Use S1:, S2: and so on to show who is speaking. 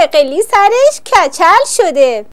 S1: جقلی سرش کچل شده.